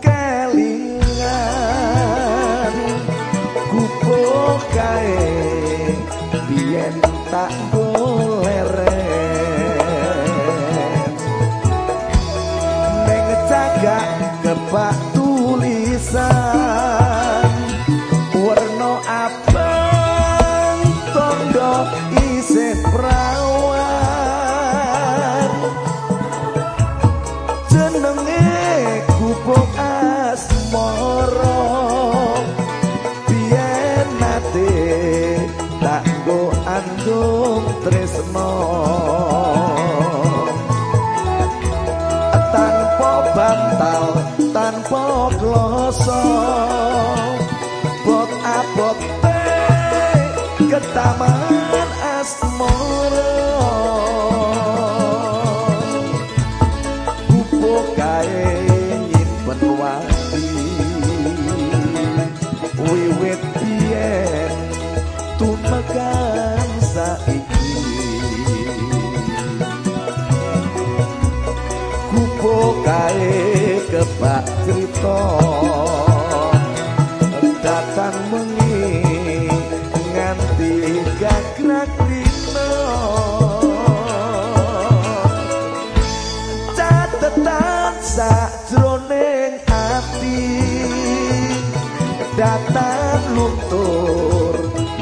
kelingan. Kupo kae bien tak boleh sono tanpa bantal tanpa kloso bot abot ketamane bak cerita datang mengi nganti gagrak rino catetan sak ati datang luntur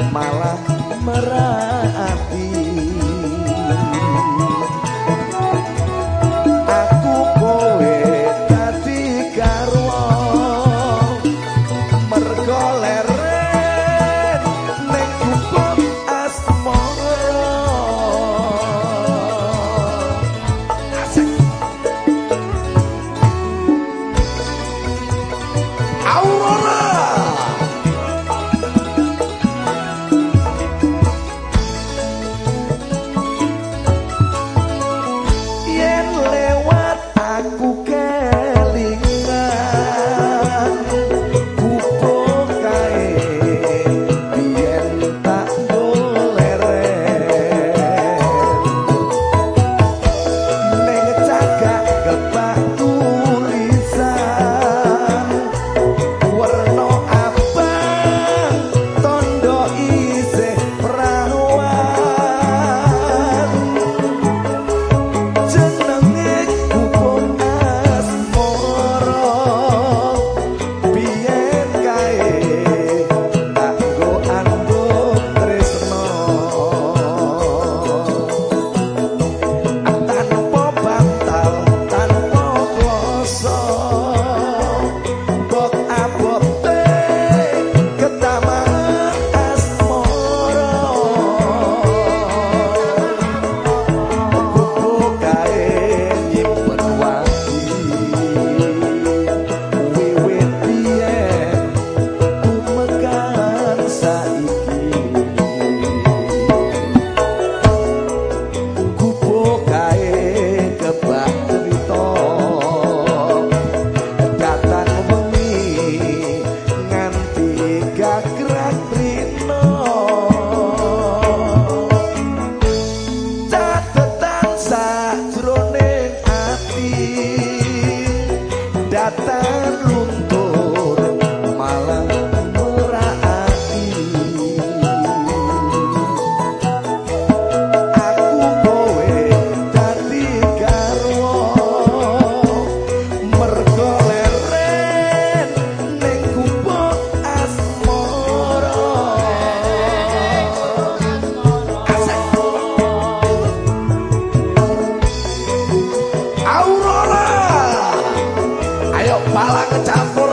malah merah. Oh.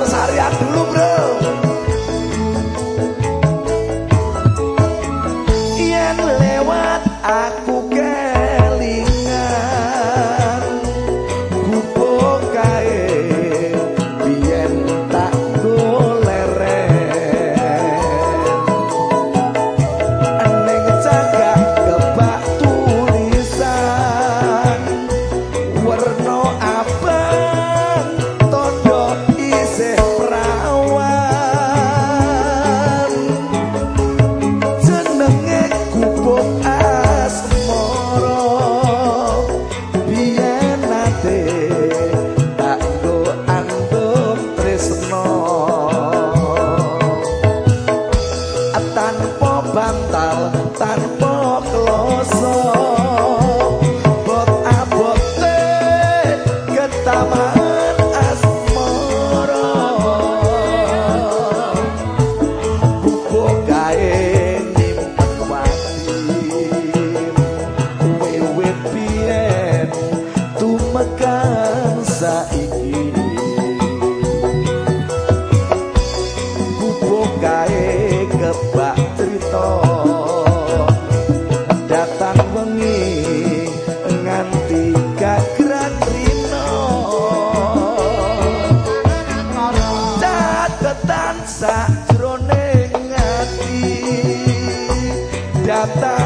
sehari-hari dulu bro tanpa kloso sakjroning ati. Datang